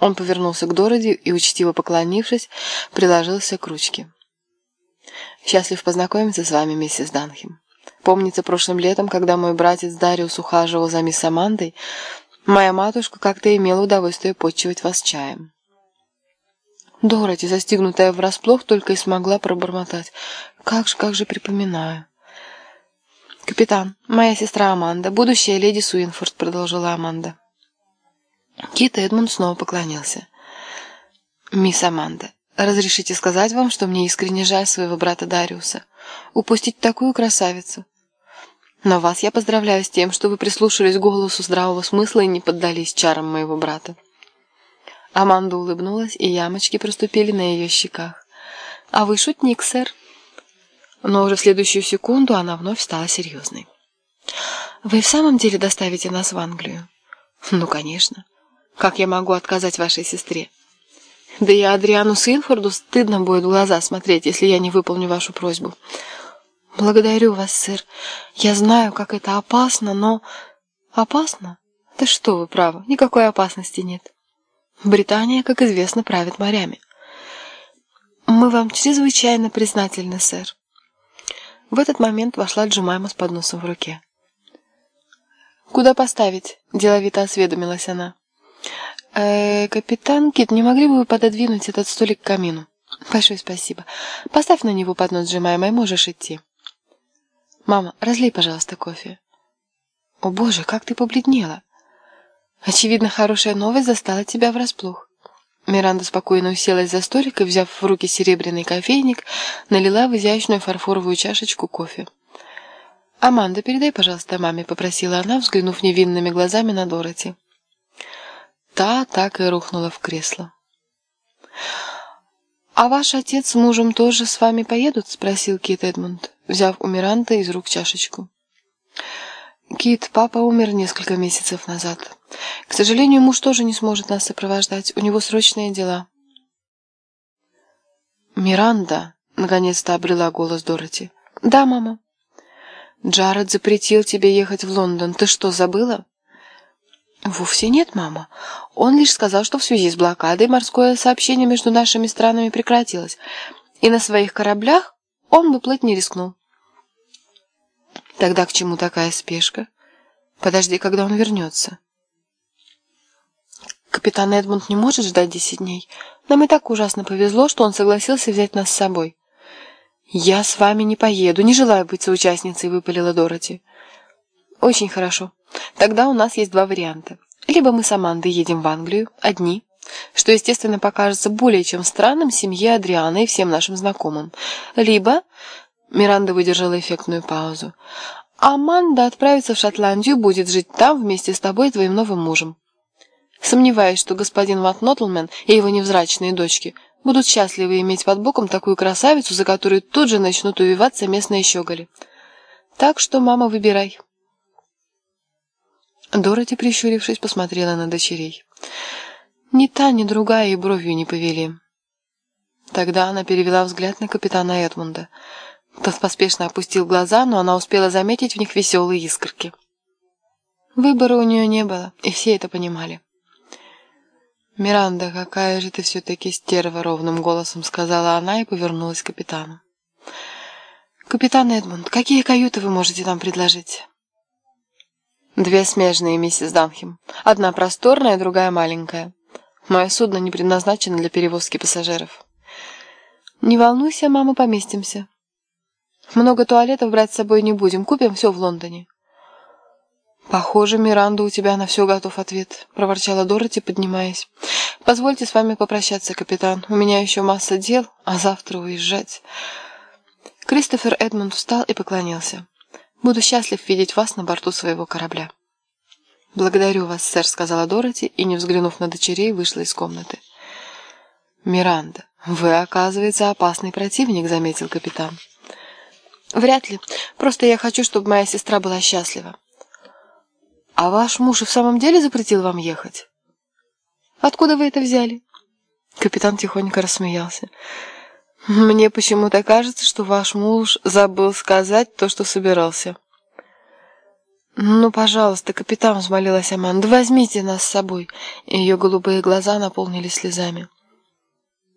Он повернулся к Дороди и, учтиво поклонившись, приложился к ручке. «Счастлив познакомиться с вами, миссис Данхем. Помнится, прошлым летом, когда мой братец Дариус ухаживал за мисс Амандой, моя матушка как-то имела удовольствие почивать вас чаем». Дороти, застигнутая врасплох, только и смогла пробормотать. «Как же, как же припоминаю». «Капитан, моя сестра Аманда, будущая леди Суинфорд», — продолжила Аманда. Кит Эдмунд снова поклонился. «Мисс Аманда, разрешите сказать вам, что мне искренне жаль своего брата Дариуса. Упустить такую красавицу. Но вас я поздравляю с тем, что вы прислушались к голосу здравого смысла и не поддались чарам моего брата». Аманда улыбнулась, и ямочки проступили на ее щеках. «А вы шутник, сэр». Но уже в следующую секунду она вновь стала серьезной. «Вы в самом деле доставите нас в Англию?» «Ну, конечно. Как я могу отказать вашей сестре? Да и Адриану Синфорду стыдно будет в глаза смотреть, если я не выполню вашу просьбу». «Благодарю вас, сэр. Я знаю, как это опасно, но...» «Опасно? Да что вы, право, никакой опасности нет». Британия, как известно, правит морями. Мы вам чрезвычайно признательны, сэр. В этот момент вошла Джумайма с подносом в руке. «Куда поставить?» – деловито осведомилась она. «Э, «Капитан Кит, не могли бы вы пододвинуть этот столик к камину?» «Большое спасибо. Поставь на него поднос и можешь идти». «Мама, разлей, пожалуйста, кофе». «О боже, как ты побледнела!» Очевидно, хорошая новость застала тебя врасплох. Миранда спокойно уселась за столик и, взяв в руки серебряный кофейник, налила в изящную фарфоровую чашечку кофе. «Аманда, передай, пожалуйста, маме», — попросила она, взглянув невинными глазами на Дороти. Та так и рухнула в кресло. «А ваш отец с мужем тоже с вами поедут?» — спросил Кит Эдмунд, взяв у Миранты из рук чашечку. «Кит, папа умер несколько месяцев назад. К сожалению, муж тоже не сможет нас сопровождать. У него срочные дела. «Миранда!» — наконец-то обрела голос Дороти. «Да, мама». «Джаред запретил тебе ехать в Лондон. Ты что, забыла?» «Вовсе нет, мама. Он лишь сказал, что в связи с блокадой морское сообщение между нашими странами прекратилось, и на своих кораблях он бы плыть не рискнул». «Тогда к чему такая спешка? Подожди, когда он вернется». Капитан Эдмунд не может ждать десять дней. Нам и так ужасно повезло, что он согласился взять нас с собой. «Я с вами не поеду, не желаю быть соучастницей», — выпалила Дороти. «Очень хорошо. Тогда у нас есть два варианта. Либо мы с Амандой едем в Англию, одни, что, естественно, покажется более чем странным семье Адриана и всем нашим знакомым. Либо...» Миранда выдержала эффектную паузу. «Аманда отправится в Шотландию, будет жить там вместе с тобой и твоим новым мужем. Сомневаюсь, что господин Ван Нотлмен и его невзрачные дочки будут счастливы иметь под боком такую красавицу, за которую тут же начнут увиваться местные щеголи. Так что, мама, выбирай. Дороти, прищурившись, посмотрела на дочерей. Ни та, ни другая и бровью не повели. Тогда она перевела взгляд на капитана Эдмунда. Тот поспешно опустил глаза, но она успела заметить в них веселые искорки. Выбора у нее не было, и все это понимали. «Миранда, какая же ты все-таки стерва!» — ровным голосом сказала она и повернулась к капитану. «Капитан Эдмунд, какие каюты вы можете нам предложить?» «Две смежные, миссис Данхем. Одна просторная, другая маленькая. Мое судно не предназначено для перевозки пассажиров». «Не волнуйся, мама, поместимся. Много туалетов брать с собой не будем, купим все в Лондоне». «Похоже, Миранда, у тебя на все готов ответ», — проворчала Дороти, поднимаясь. «Позвольте с вами попрощаться, капитан. У меня еще масса дел, а завтра уезжать». Кристофер Эдмунд встал и поклонился. «Буду счастлив видеть вас на борту своего корабля». «Благодарю вас, сэр», — сказала Дороти, и, не взглянув на дочерей, вышла из комнаты. «Миранда, вы, оказывается, опасный противник», — заметил капитан. «Вряд ли. Просто я хочу, чтобы моя сестра была счастлива. «А ваш муж и в самом деле запретил вам ехать?» «Откуда вы это взяли?» Капитан тихонько рассмеялся. «Мне почему-то кажется, что ваш муж забыл сказать то, что собирался». «Ну, пожалуйста, капитан», — взмолилась Аманда, — «возьмите нас с собой». Ее голубые глаза наполнились слезами.